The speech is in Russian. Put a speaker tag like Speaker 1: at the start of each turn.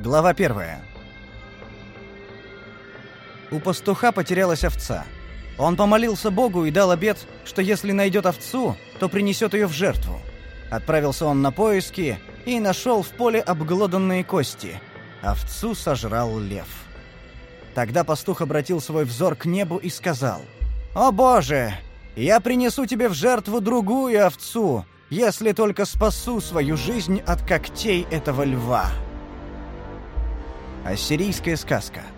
Speaker 1: Глава первая. У пастуха потерялась овца. Он помолился Богу и дал обет, что если найдет овцу, то принесет ее в жертву. Отправился он на поиски и нашел в поле обглоданные кости. Овцу сожрал лев. Тогда пастух обратил свой взор к небу и сказал, «О Боже, я принесу тебе в жертву другую овцу, если только спасу свою жизнь от когтей этого льва». Ассирийская сказка –